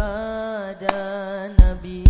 kepada Nabi.